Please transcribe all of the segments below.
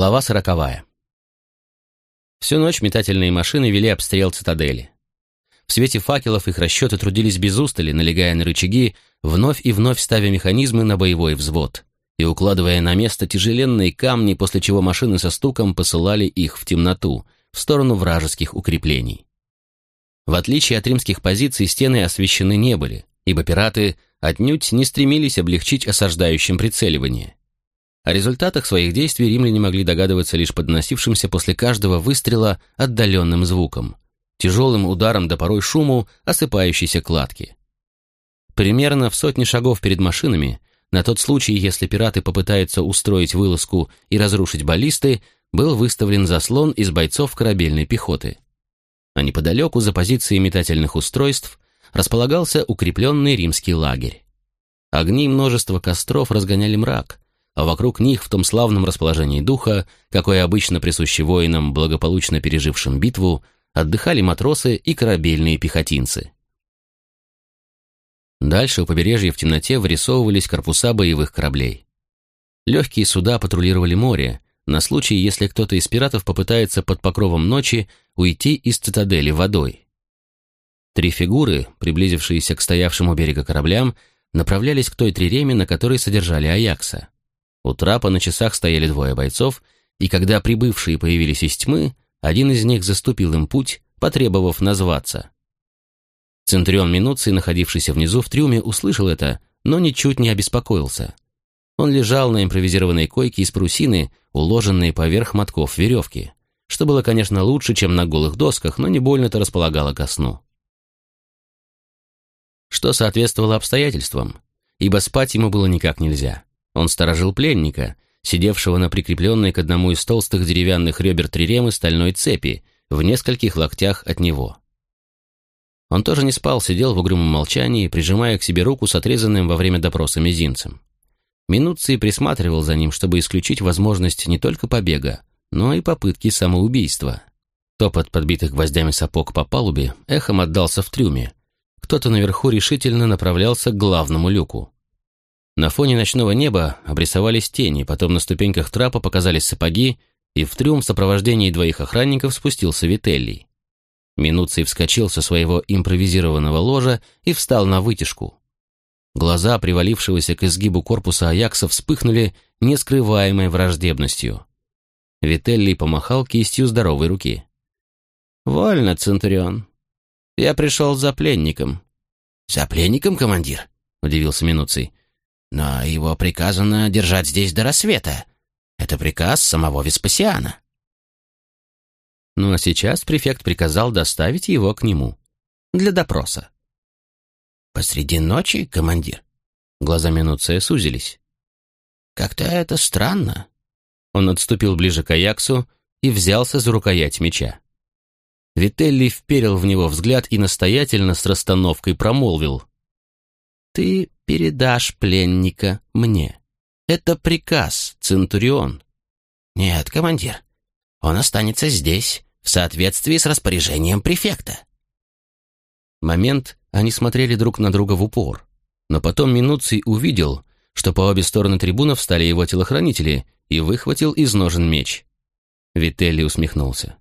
Глава сороковая. Всю ночь метательные машины вели обстрел цитадели. В свете факелов их расчеты трудились без устали, налегая на рычаги, вновь и вновь ставя механизмы на боевой взвод и укладывая на место тяжеленные камни, после чего машины со стуком посылали их в темноту, в сторону вражеских укреплений. В отличие от римских позиций, стены освещены не были, ибо пираты отнюдь не стремились облегчить осаждающим прицеливание. О результатах своих действий римляне могли догадываться лишь подносившимся после каждого выстрела отдаленным звуком, тяжелым ударом до порой шуму осыпающейся кладки. Примерно в сотне шагов перед машинами, на тот случай, если пираты попытаются устроить вылазку и разрушить баллисты, был выставлен заслон из бойцов корабельной пехоты. А неподалеку, за позицией метательных устройств, располагался укрепленный римский лагерь. Огни множества костров разгоняли мрак, а вокруг них в том славном расположении духа, какое обычно присуще воинам, благополучно пережившим битву, отдыхали матросы и корабельные пехотинцы. Дальше у побережья в темноте вырисовывались корпуса боевых кораблей. Легкие суда патрулировали море, на случай, если кто-то из пиратов попытается под покровом ночи уйти из цитадели водой. Три фигуры, приблизившиеся к стоявшему берега кораблям, направлялись к той триреме, на которой содержали Аякса. У трапа на часах стояли двое бойцов, и когда прибывшие появились из тьмы, один из них заступил им путь, потребовав назваться. Центурион Минуций, находившийся внизу в трюме, услышал это, но ничуть не обеспокоился. Он лежал на импровизированной койке из парусины, уложенной поверх мотков веревки, что было, конечно, лучше, чем на голых досках, но не больно-то располагало ко сну. Что соответствовало обстоятельствам, ибо спать ему было никак нельзя. Он сторожил пленника, сидевшего на прикрепленной к одному из толстых деревянных ребер триремы стальной цепи, в нескольких локтях от него. Он тоже не спал, сидел в угрюмом молчании, прижимая к себе руку с отрезанным во время допроса мизинцем. Минуций присматривал за ним, чтобы исключить возможность не только побега, но и попытки самоубийства. Топот подбитых гвоздями сапог по палубе эхом отдался в трюме. Кто-то наверху решительно направлялся к главному люку. На фоне ночного неба обрисовались тени, потом на ступеньках трапа показались сапоги, и в трюм в сопровождении двоих охранников спустился Вителлий. Минуций вскочил со своего импровизированного ложа и встал на вытяжку. Глаза привалившегося к изгибу корпуса Аякса вспыхнули нескрываемой враждебностью. Вителлий помахал кистью здоровой руки. «Вольно, Центурион. Я пришел за пленником». «За пленником, командир?» — удивился Минуций. Но его приказано держать здесь до рассвета. Это приказ самого Веспасиана. Ну а сейчас префект приказал доставить его к нему. Для допроса. Посреди ночи, командир? Глаза Минуция сузились. Как-то это странно. Он отступил ближе к Аяксу и взялся за рукоять меча. Вителли вперил в него взгляд и настоятельно с расстановкой промолвил. «Ты передашь пленника мне. Это приказ, Центурион. Нет, командир. Он останется здесь, в соответствии с распоряжением префекта. Момент они смотрели друг на друга в упор. Но потом Минуций увидел, что по обе стороны трибунов встали его телохранители и выхватил из ножен меч. Вителли усмехнулся.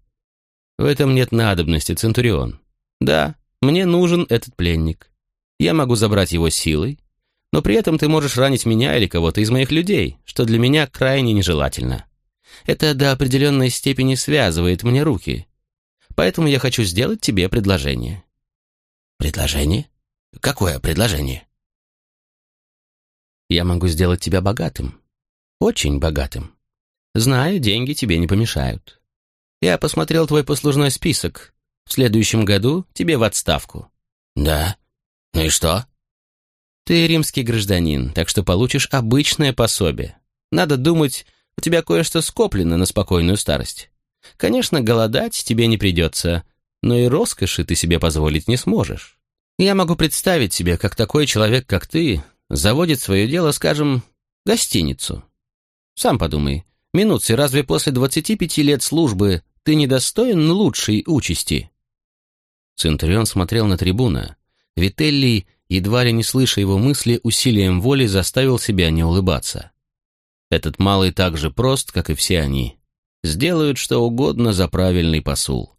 «В этом нет надобности, Центурион. Да, мне нужен этот пленник. Я могу забрать его силой, но при этом ты можешь ранить меня или кого-то из моих людей, что для меня крайне нежелательно. Это до определенной степени связывает мне руки. Поэтому я хочу сделать тебе предложение». «Предложение? Какое предложение?» «Я могу сделать тебя богатым. Очень богатым. Знаю, деньги тебе не помешают. Я посмотрел твой послужной список. В следующем году тебе в отставку». «Да? Ну и что?» Ты римский гражданин, так что получишь обычное пособие. Надо думать, у тебя кое-что скоплено на спокойную старость. Конечно, голодать тебе не придется, но и роскоши ты себе позволить не сможешь. Я могу представить себе, как такой человек, как ты, заводит свое дело, скажем, гостиницу. Сам подумай, Минуций, разве после 25 лет службы ты не достоин лучшей участи?» Центурион смотрел на трибуна. Вителлий едва ли не слыша его мысли, усилием воли заставил себя не улыбаться. Этот малый так же прост, как и все они. сделают что угодно за правильный посул.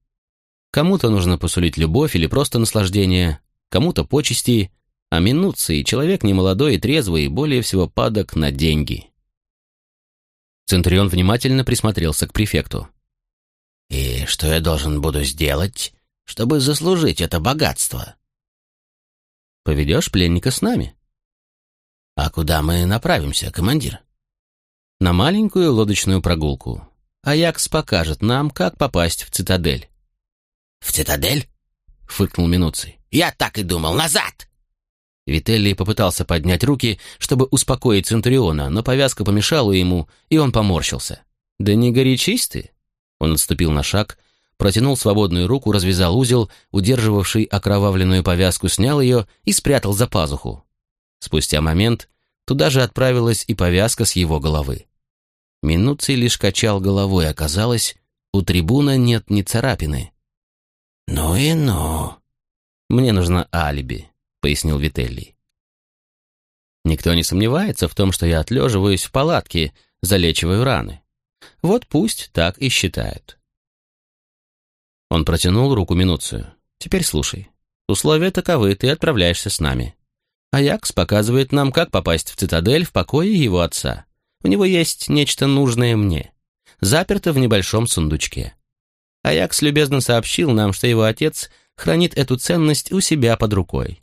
Кому-то нужно посулить любовь или просто наслаждение, кому-то почести, а Минуций, человек немолодой и трезвый, более всего падок на деньги. Центурион внимательно присмотрелся к префекту. «И что я должен буду сделать, чтобы заслужить это богатство?» «Поведешь пленника с нами». «А куда мы направимся, командир?» «На маленькую лодочную прогулку. Аякс покажет нам, как попасть в цитадель». «В цитадель?» — фыркнул Минуций. «Я так и думал. Назад!» Вителли попытался поднять руки, чтобы успокоить Центуриона, но повязка помешала ему, и он поморщился. «Да не горячись ты!» Он отступил на шаг, протянул свободную руку, развязал узел, удерживавший окровавленную повязку, снял ее и спрятал за пазуху. Спустя момент туда же отправилась и повязка с его головы. Минуций лишь качал головой, оказалось, у трибуна нет ни царапины. «Ну и ну!» «Мне нужно алиби», — пояснил Вителли. «Никто не сомневается в том, что я отлеживаюсь в палатке, залечиваю раны. Вот пусть так и считают». Он протянул руку Минуцию. «Теперь слушай. Условия таковы, ты отправляешься с нами. Аякс показывает нам, как попасть в цитадель в покое его отца. У него есть нечто нужное мне. Заперто в небольшом сундучке. Аякс любезно сообщил нам, что его отец хранит эту ценность у себя под рукой.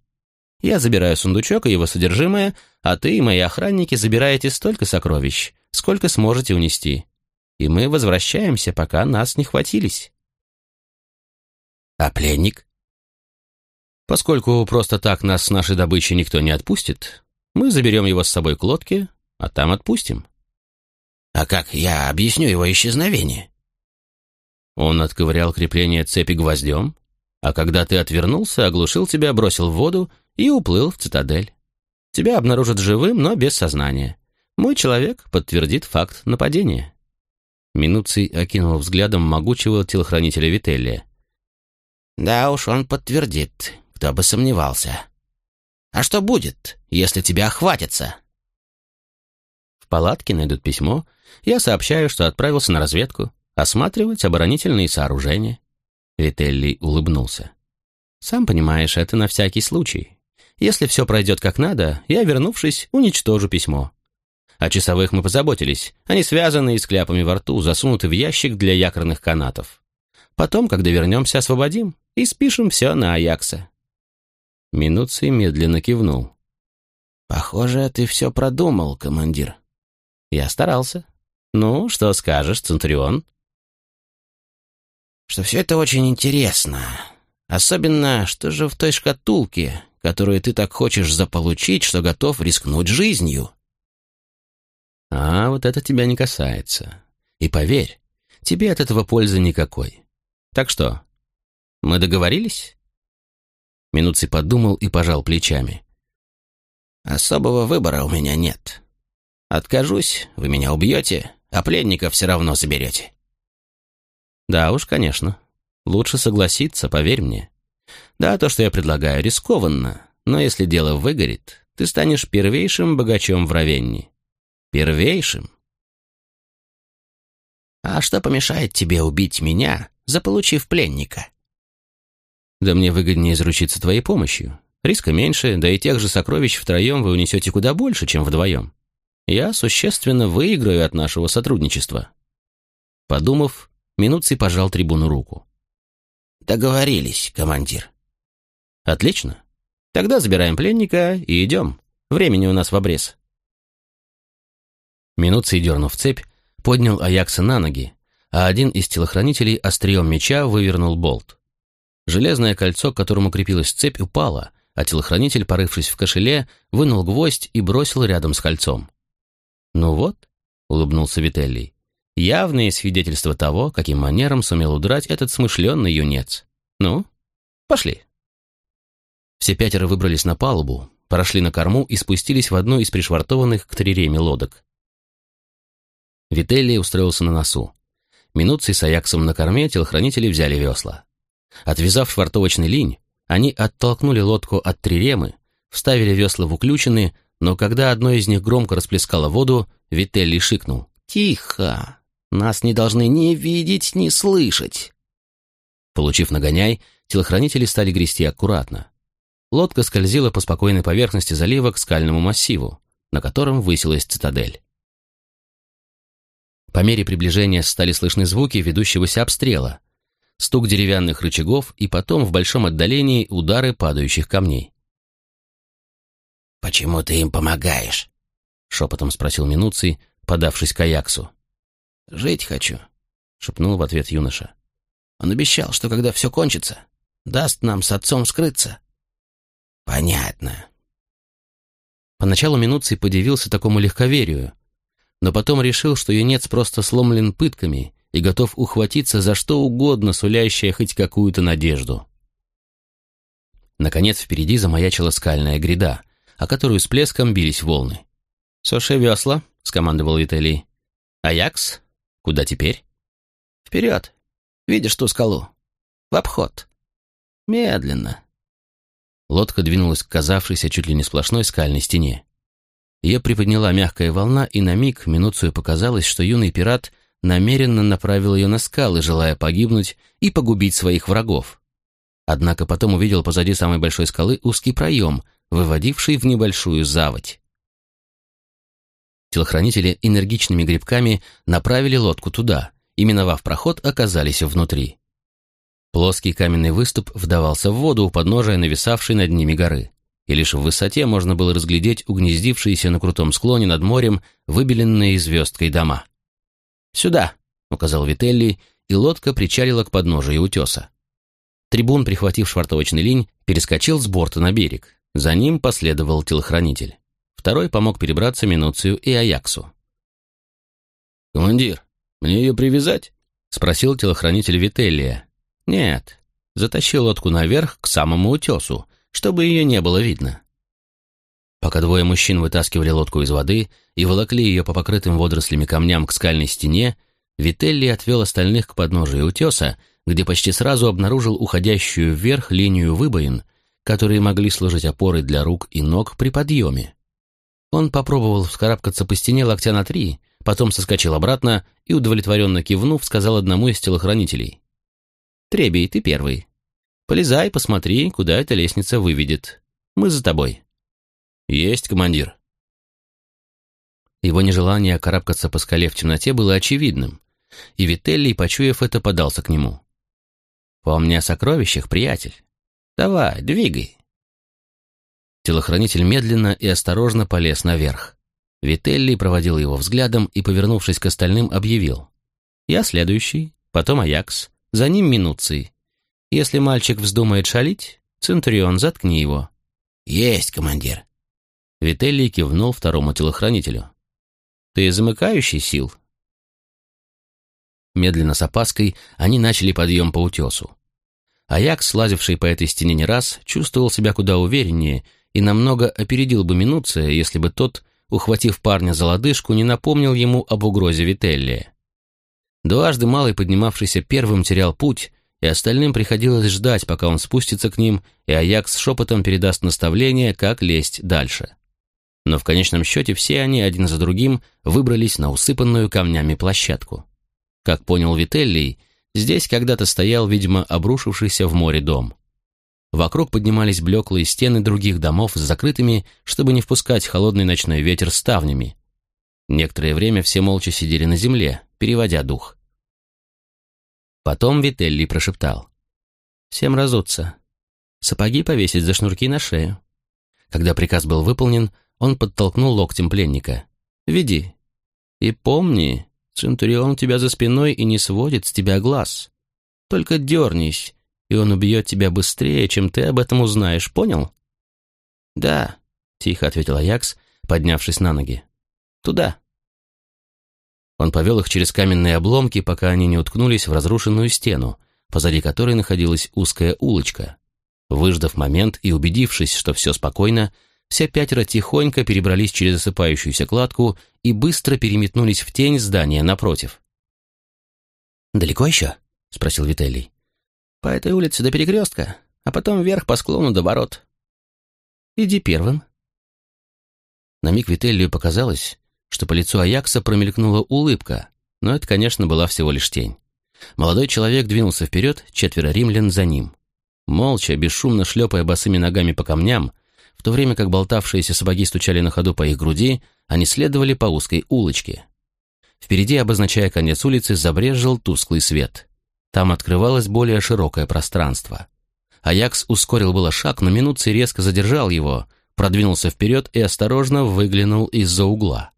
Я забираю сундучок и его содержимое, а ты и мои охранники забираете столько сокровищ, сколько сможете унести. И мы возвращаемся, пока нас не хватились. А пленник? Поскольку просто так нас с нашей добычей никто не отпустит, мы заберем его с собой к лодке, а там отпустим. А как я объясню его исчезновение? Он отковырял крепление цепи гвоздем, а когда ты отвернулся, оглушил тебя, бросил в воду и уплыл в цитадель. Тебя обнаружат живым, но без сознания. Мой человек подтвердит факт нападения». Минуций окинул взглядом могучего телохранителя Вителлия. «Да уж, он подтвердит, кто бы сомневался. А что будет, если тебя охватится?» В палатке найдут письмо. Я сообщаю, что отправился на разведку, осматривать оборонительные сооружения. Вителли улыбнулся. «Сам понимаешь, это на всякий случай. Если все пройдет как надо, я, вернувшись, уничтожу письмо. О часовых мы позаботились. Они связаны и с кляпами во рту, засунуты в ящик для якорных канатов. Потом, когда вернемся, освободим и спишем все на Аякса». Минуций медленно кивнул. «Похоже, ты все продумал, командир». «Я старался. Ну, что скажешь, Центурион?» «Что все это очень интересно. Особенно, что же в той шкатулке, которую ты так хочешь заполучить, что готов рискнуть жизнью?» «А вот это тебя не касается. И поверь, тебе от этого пользы никакой. Так что, мы договорились?» Минуций подумал и пожал плечами. «Особого выбора у меня нет. Откажусь, вы меня убьете, а пленника все равно заберете». «Да уж, конечно. Лучше согласиться, поверь мне. Да, то, что я предлагаю, рискованно, но если дело выгорит, ты станешь первейшим богачом в Равенне. Первейшим. А что помешает тебе убить меня, заполучив пленника? Да мне выгоднее заручиться твоей помощью. Риска меньше, да и тех же сокровищ втроем вы унесете куда больше, чем вдвоем. Я существенно выиграю от нашего сотрудничества. Подумав, Минуций пожал трибуну руку. Договорились, командир. Отлично. Тогда забираем пленника и идем. Времени у нас в обрез. Минуций, дернув цепь, поднял Аякса на ноги, а один из телохранителей острием меча вывернул болт. Железное кольцо, к которому крепилась цепь, упало, а телохранитель, порывшись в кошеле, вынул гвоздь и бросил рядом с кольцом. «Ну вот», — улыбнулся Вителлий, Явные свидетельства того, каким манером сумел удрать этот смышленный юнец. Ну, пошли. Все пятеро выбрались на палубу, прошли на корму и спустились в одну из пришвартованных к триреме лодок. Вителли устроился на носу. Минутций с Аяксом на корме телохранители взяли весла. Отвязав швартовочный линь, они оттолкнули лодку от триремы, вставили весла в уключины, но когда одно из них громко расплескало воду, Вителли шикнул. «Тихо! Нас не должны ни видеть, ни слышать!» Получив нагоняй, телохранители стали грести аккуратно. Лодка скользила по спокойной поверхности залива к скальному массиву, на котором высилась цитадель. По мере приближения стали слышны звуки ведущегося обстрела, стук деревянных рычагов и потом в большом отдалении удары падающих камней. «Почему ты им помогаешь?» — шепотом спросил Минуций, подавшись к Аяксу. «Жить хочу», — шепнул в ответ юноша. «Он обещал, что когда все кончится, даст нам с отцом скрыться». «Понятно». Поначалу Минуций подивился такому легковерию, но потом решил, что юнец просто сломлен пытками и готов ухватиться за что угодно, сулящее хоть какую-то надежду. Наконец впереди замаячила скальная гряда, о которую с плеском бились волны. «Соши весла», — скомандовал Вителий. «Аякс? Куда теперь?» «Вперед! Видишь ту скалу? В обход. Медленно». Лодка двинулась к казавшейся чуть ли не сплошной скальной стене. Ее приподняла мягкая волна, и на миг Минуцию показалось, что юный пират намеренно направил ее на скалы, желая погибнуть и погубить своих врагов. Однако потом увидел позади самой большой скалы узкий проем, выводивший в небольшую заводь. Телохранители энергичными грибками направили лодку туда, и, миновав проход, оказались внутри. Плоский каменный выступ вдавался в воду у подножия нависавшей над ними горы, и лишь в высоте можно было разглядеть угнездившиеся на крутом склоне над морем выбеленные звездкой дома. «Сюда!» — указал Вителли, и лодка причалила к подножию утеса. Трибун, прихватив швартовочный линь, перескочил с борта на берег. За ним последовал телохранитель. Второй помог перебраться Минуцию и Аяксу. «Командир, мне ее привязать?» — спросил телохранитель Вителлия. «Нет, затащил лодку наверх к самому утесу, чтобы ее не было видно». Пока двое мужчин вытаскивали лодку из воды и волокли ее по покрытым водорослями камням к скальной стене, Вителли отвел остальных к подножию утеса, где почти сразу обнаружил уходящую вверх линию выбоин, которые могли служить опорой для рук и ног при подъеме. Он попробовал вскарабкаться по стене локтя на три, потом соскочил обратно и, удовлетворенно кивнув, сказал одному из телохранителей. «Требий, ты первый. Полезай, посмотри, куда эта лестница выведет. Мы за тобой». «Есть, командир». Его нежелание карабкаться по скале в темноте было очевидным, и Вителлий, почуяв это, подался к нему. «Помни о сокровищах, приятель. Давай, двигай». Телохранитель медленно и осторожно полез наверх. Вителли проводил его взглядом и, повернувшись к остальным, объявил. «Я следующий, потом Аякс, за ним Минуций. Если мальчик вздумает шалить, Центурион, заткни его». «Есть, командир». Вителли кивнул второму телохранителю. «Ты замыкающий сил?» Медленно с опаской они начали подъем по утесу. Аякс, слазивший по этой стене не раз, чувствовал себя куда увереннее и намного опередил бы Минуция, если бы тот, ухватив парня за лодыжку, не напомнил ему об угрозе Вителлия. Дважды малый поднимавшийся первым терял путь, и остальным приходилось ждать, пока он спустится к ним, и Аякс шепотом передаст наставление, как лезть дальше. Но в конечном счете все они один за другим выбрались на усыпанную камнями площадку. Как понял Вителлий, здесь когда-то стоял, видимо, обрушившийся в море дом. Вокруг поднимались блеклые стены других домов с закрытыми, чтобы не впускать холодный ночной ветер ставнями. Некоторое время все молча сидели на земле, переводя дух. Потом Вителли прошептал. «Всем разуться. Сапоги повесить за шнурки на шею». Когда приказ был выполнен, он подтолкнул локтем пленника. «Веди. И помни, Центурион у тебя за спиной и не сводит с тебя глаз. Только дернись, и он убьет тебя быстрее, чем ты об этом узнаешь, понял?» «Да», — тихо ответил Аякс, поднявшись на ноги. «Туда». Он повел их через каменные обломки, пока они не уткнулись в разрушенную стену, позади которой находилась узкая улочка. Выждав момент и убедившись, что все спокойно, все пятеро тихонько перебрались через осыпающуюся кладку и быстро переметнулись в тень здания напротив. «Далеко еще?» — спросил Вителий. По этой улице до перекрестка, а потом вверх по склону до ворот. Иди первым. На миг Вителлию показалось, что по лицу Аякса промелькнула улыбка, Но это, конечно, была всего лишь тень. Молодой человек двинулся вперед, четверо римлян за ним. Молча, бесшумно шлепая босыми ногами по камням, в то время как болтавшиеся сапоги стучали на ходу по их груди, они следовали по узкой улочке. Впереди, обозначая конец улицы, забрезжил тусклый свет. Там открывалось более широкое пространство. Аякс ускорил было шаг, но Минуций резко задержал его, продвинулся вперед и осторожно выглянул из-за угла.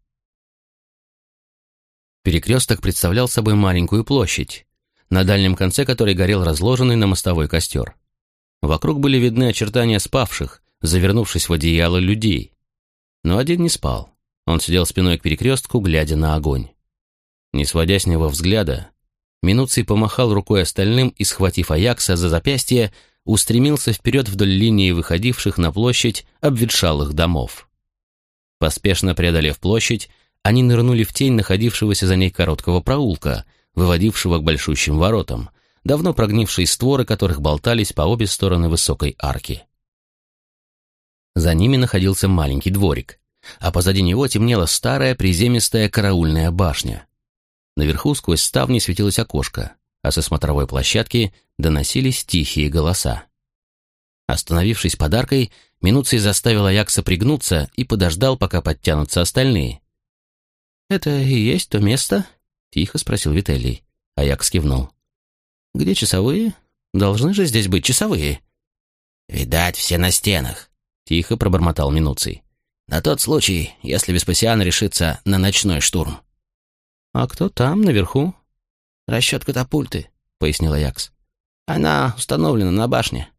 Перекресток представлял собой маленькую площадь, на дальнем конце которой горел разложенный на мостовой костер. Вокруг были видны очертания спавших, завернувшись в одеяло людей. Но один не спал. Он сидел спиной к перекрестку, глядя на огонь. Не сводя с него взгляда, Минуций помахал рукой остальным и, схватив Аякса за запястье, устремился вперед вдоль линии выходивших на площадь обветшалых домов. Поспешно преодолев площадь, они нырнули в тень находившегося за ней короткого проулка, выводившего к большущим воротам, давно прогнившие створы которых болтались по обе стороны высокой арки. За ними находился маленький дворик, а позади него темнела старая приземистая караульная башня. Наверху сквозь ставни светилось окошко, а со смотровой площадки доносились тихие голоса. Остановившись подаркой, Минуций заставил Аякса пригнуться и подождал, пока подтянутся остальные. «Это и есть то место?» — тихо спросил Вителий. Аякс кивнул. «Где часовые? Должны же здесь быть часовые». «Видать, все на стенах», — тихо пробормотал Минуций. «На тот случай, если Веспасиан решится на ночной штурм». «А кто там, наверху?» «Расчет катапульты», — пояснил Аякс. «Она установлена на башне».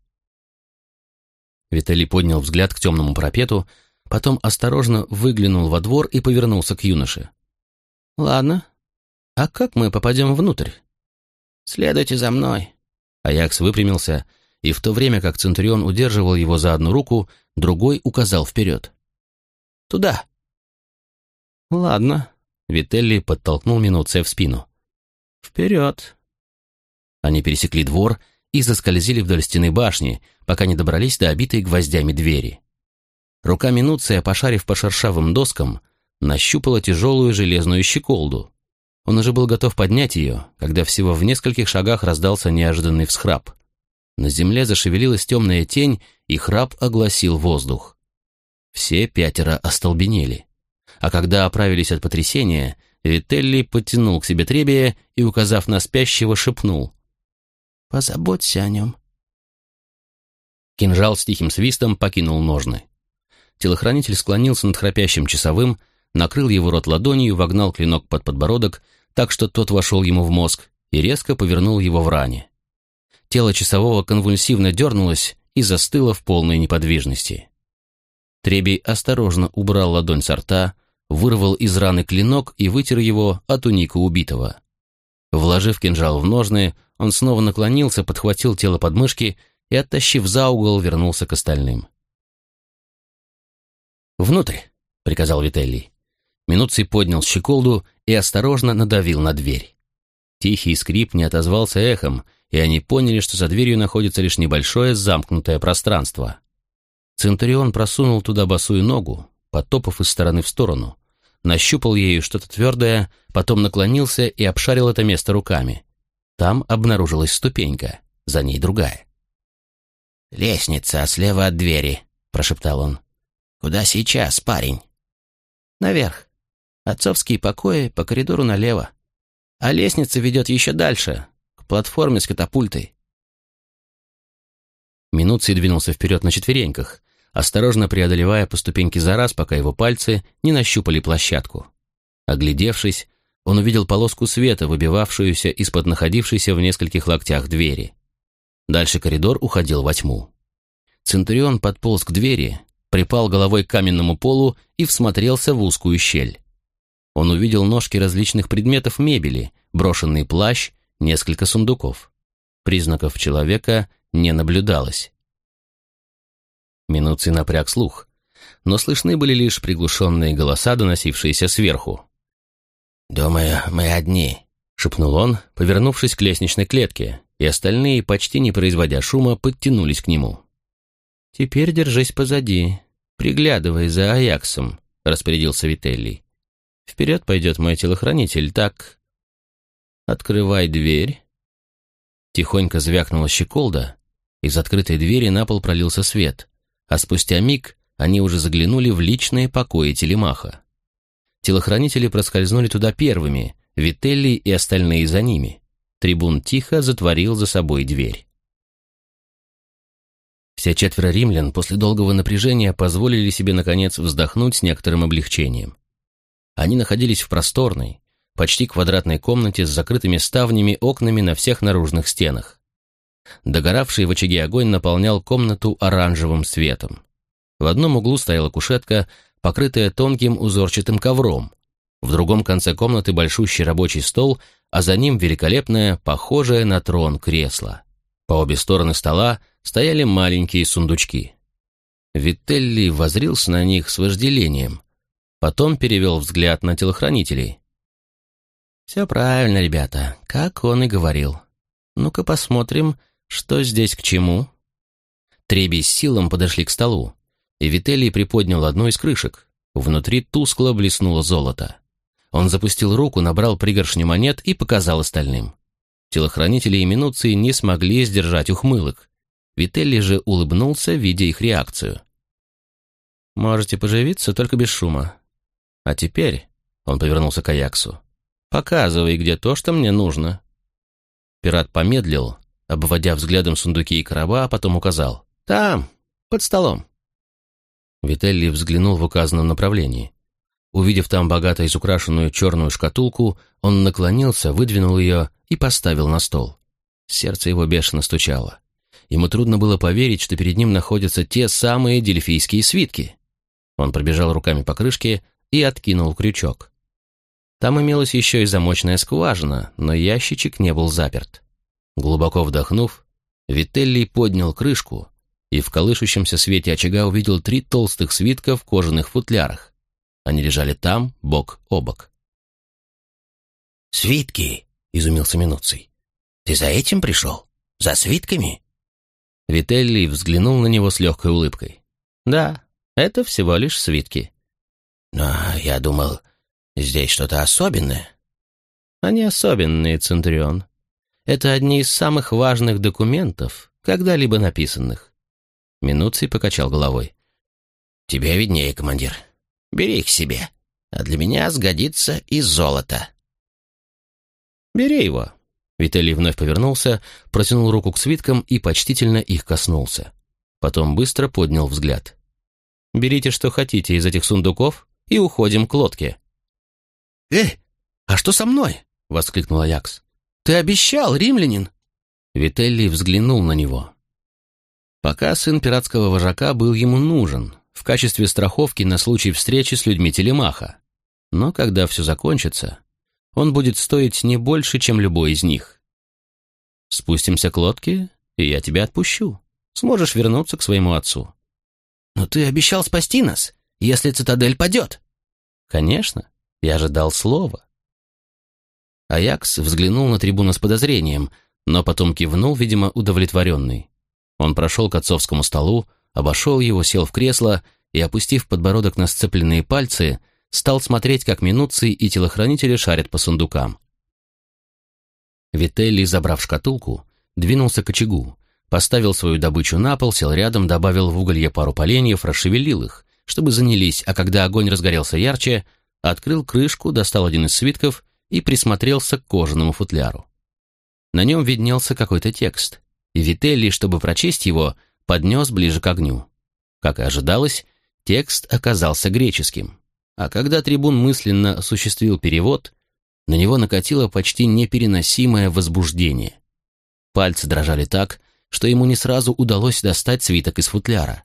Виталий поднял взгляд к темному парапету, потом осторожно выглянул во двор и повернулся к юноше. «Ладно. А как мы попадем внутрь?» «Следуйте за мной». Аякс выпрямился, и в то время как Центурион удерживал его за одну руку, другой указал вперед. «Туда». «Ладно», — Вителли подтолкнул Минуция в спину. «Вперед!» Они пересекли двор и заскользили вдоль стены башни, пока не добрались до обитой гвоздями двери. Рука Минуция, пошарив по шершавым доскам, нащупала тяжелую железную щеколду. Он уже был готов поднять ее, когда всего в нескольких шагах раздался неожиданный всхрап. На земле зашевелилась темная тень, и храп огласил воздух. Все пятеро остолбенели. А когда оправились от потрясения, Вителли подтянул к себе Требия и, указав на спящего, шепнул. «Позаботься о нем». Кинжал с тихим свистом покинул ножны. Телохранитель склонился над храпящим часовым, накрыл его рот ладонью, вогнал клинок под подбородок, так что тот вошел ему в мозг, и резко повернул его в ране. Тело часового конвульсивно дернулось и застыло в полной неподвижности. Требий осторожно убрал ладонь со рта, вырвал из раны клинок и вытер его от уника убитого. Вложив кинжал в ножны, он снова наклонился, подхватил тело подмышки и, оттащив за угол, вернулся к остальным. «Внутрь!» — приказал Вителли. Минуций поднял щеколду и осторожно надавил на дверь. Тихий скрип не отозвался эхом, и они поняли, что за дверью находится лишь небольшое замкнутое пространство. Центурион просунул туда босую ногу, потопав из стороны в сторону, нащупал ею что-то твердое, потом наклонился и обшарил это место руками. Там обнаружилась ступенька, за ней другая. «Лестница слева от двери», — прошептал он. «Куда сейчас, парень?» «Наверх. Отцовские покои по коридору налево. А лестница ведет еще дальше, платформе с катапультой». Минуций двинулся вперед на четвереньках, осторожно преодолевая по ступеньке за раз, пока его пальцы не нащупали площадку. Оглядевшись, он увидел полоску света, выбивавшуюся из-под находившейся в нескольких локтях двери. Дальше коридор уходил во тьму. Центурион подполз к двери, припал головой к каменному полу и всмотрелся в узкую щель. Он увидел ножки различных предметов мебели, брошенный плащ, несколько сундуков. Признаков человека не наблюдалось. Минуций напряг слух, но слышны были лишь приглушенные голоса, доносившиеся сверху. «Думаю, мы одни», — шепнул он, повернувшись к лестничной клетке, и остальные, почти не производя шума, подтянулись к нему. «Теперь держись позади, приглядывай за Аяксом», — распорядился Вителлий. «Вперед пойдет мой телохранитель, так...» «Открывай дверь». Тихонько звякнула щеколда, из открытой двери на пол пролился свет, а спустя миг они уже заглянули в личные покои Телемаха. Телохранители проскользнули туда первыми, Вителли и остальные за ними. Трибун тихо затворил за собой дверь. Все четверо римлян после долгого напряжения позволили себе, наконец, вздохнуть с некоторым облегчением. Они находились в просторной, почти квадратной комнате с закрытыми ставнями, окнами на всех наружных стенах. Догоравший в очаге огонь наполнял комнату оранжевым светом. В одном углу стояла кушетка, покрытая тонким узорчатым ковром. В другом конце комнаты большущий рабочий стол, а за ним великолепное, похожее на трон кресло. По обе стороны стола стояли маленькие сундучки. Вителли возрился на них с вожделением. Потом перевел взгляд на телохранителей. «Все правильно, ребята, как он и говорил. Ну-ка посмотрим, что здесь к чему?» Треби с силом подошли к столу, и Вителий приподнял одну из крышек. Внутри тускло блеснуло золото. Он запустил руку, набрал пригоршню монет и показал остальным. Телохранители и Минуции не смогли сдержать ухмылок. Вителли же улыбнулся, видя их реакцию. «Можете поживиться, только без шума. А теперь...» — он повернулся к Аяксу. «Показывай, где то, что мне нужно». Пират помедлил, обводя взглядом сундуки и короба, а потом указал. «Там, под столом». Вителли взглянул в указанном направлении. Увидев там богато изукрашенную черную шкатулку, он наклонился, выдвинул ее и поставил на стол. Сердце его бешено стучало. Ему трудно было поверить, что перед ним находятся те самые дельфийские свитки. Он пробежал руками по крышке и откинул крючок. Там имелась еще и замочная скважина, но ящичек не был заперт. Глубоко вдохнув, Вителли поднял крышку и в колышущемся свете очага увидел три толстых свитка в кожаных футлярах. Они лежали там, бок о бок. «Свитки!» — изумился Минуций. «Ты за этим пришел? За свитками?» Вителли взглянул на него с легкой улыбкой. «Да, это всего лишь свитки». «Но я думал, здесь что-то особенное». «Они особенные, Центурион. Это одни из самых важных документов, когда-либо написанных». Минуций покачал головой. «Тебе виднее, командир. Бери их себе, а для меня сгодится и золото». «Бери его». Виталий вновь повернулся, протянул руку к свиткам и почтительно их коснулся. Потом быстро поднял взгляд. «Берите, что хотите из этих сундуков, и уходим к лодке». «Эй, а что со мной?» — воскликнул Аякс. «Ты обещал, римлянин!» Вителли взглянул на него. Пока сын пиратского вожака был ему нужен, в качестве страховки на случай встречи с людьми Телемаха. Но когда все закончится, он будет стоить не больше, чем любой из них. Спустимся к лодке, и я тебя отпущу. Сможешь вернуться к своему отцу. Но ты обещал спасти нас, если цитадель падет. Конечно, я же дал слово. Аякс взглянул на трибуна с подозрением, но потом кивнул, видимо, удовлетворенный. Он прошел к отцовскому столу, обошел его, сел в кресло и, опустив подбородок на сцепленные пальцы, стал смотреть, как минуции и телохранители шарят по сундукам. Вителли, забрав шкатулку, двинулся к очагу, поставил свою добычу на пол, сел рядом, добавил в уголье пару поленьев, расшевелил их, чтобы занялись, а когда огонь разгорелся ярче, открыл крышку, достал один из свитков и присмотрелся к кожаному футляру. На нем виднелся какой-то текст, и Вителли, чтобы прочесть его, поднес ближе к огню. Как и ожидалось, текст оказался греческим. А когда трибун мысленно осуществил перевод, на него накатило почти непереносимое возбуждение. Пальцы дрожали так, что ему не сразу удалось достать свиток из футляра.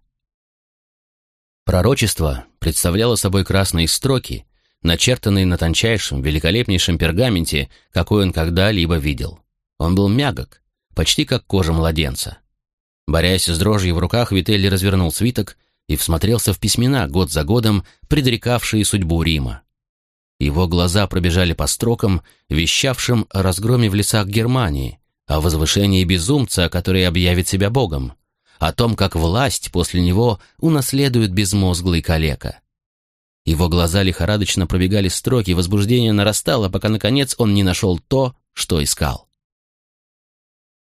Пророчество представляло собой красные строки, начертанные на тончайшем, великолепнейшем пергаменте, какой он когда-либо видел. Он был мягок, почти как кожа младенца. Борясь с дрожью в руках, Вителли развернул свиток и всмотрелся в письмена, год за годом предрекавшие судьбу Рима. Его глаза пробежали по строкам, вещавшим о разгроме в лесах Германии, о возвышении безумца, который объявит себя богом, о том, как власть после него унаследует безмозглый калека. Его глаза лихорадочно пробегали строки, возбуждение нарастало, пока, наконец, он не нашел то, что искал.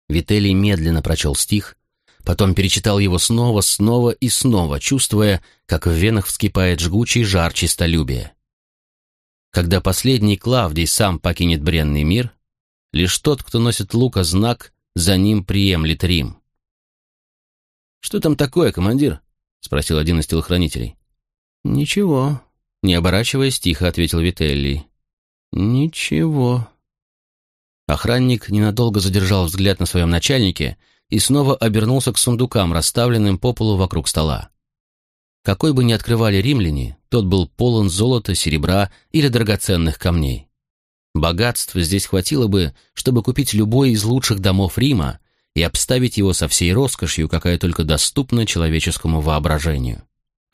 Вителий медленно прочел стих, потом перечитал его снова, снова и снова, чувствуя, как в венах вскипает жгучий жар чистолюбия. Когда последний Клавдий сам покинет бренный мир, лишь тот, кто носит лука знак, за ним приемлет Рим. «Что там такое, командир?» — спросил один из телохранителей. «Ничего», — не оборачиваясь, тихо ответил Вителли. «Ничего». Охранник ненадолго задержал взгляд на своем начальнике и снова обернулся к сундукам, расставленным по полу вокруг стола. Какой бы ни открывали римляне, тот был полон золота, серебра или драгоценных камней. Богатств здесь хватило бы, чтобы купить любой из лучших домов Рима и обставить его со всей роскошью, какая только доступна человеческому воображению.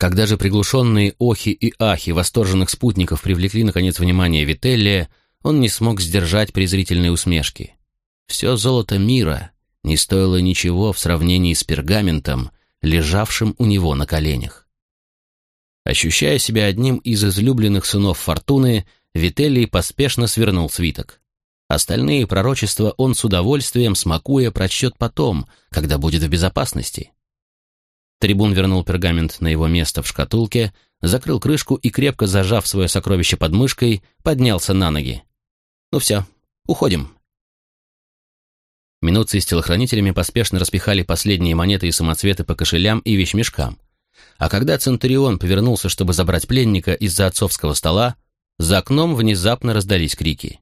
Когда же приглушенные охи и ахи восторженных спутников привлекли, наконец, внимание Вителлия, он не смог сдержать презрительной усмешки. Все золото мира не стоило ничего в сравнении с пергаментом, лежавшим у него на коленях. Ощущая себя одним из излюбленных сынов Фортуны, Вителлий поспешно свернул свиток. Остальные пророчества он с удовольствием, смакуя, прочтет потом, когда будет в безопасности. Трибун вернул пергамент на его место в шкатулке, закрыл крышку и, крепко зажав свое сокровище под мышкой, поднялся на ноги. «Ну все, уходим». Минуции с телохранителями поспешно распихали последние монеты и самоцветы по кошелям и вещмешкам. А когда Центурион повернулся, чтобы забрать пленника из-за отцовского стола, за окном внезапно раздались крики.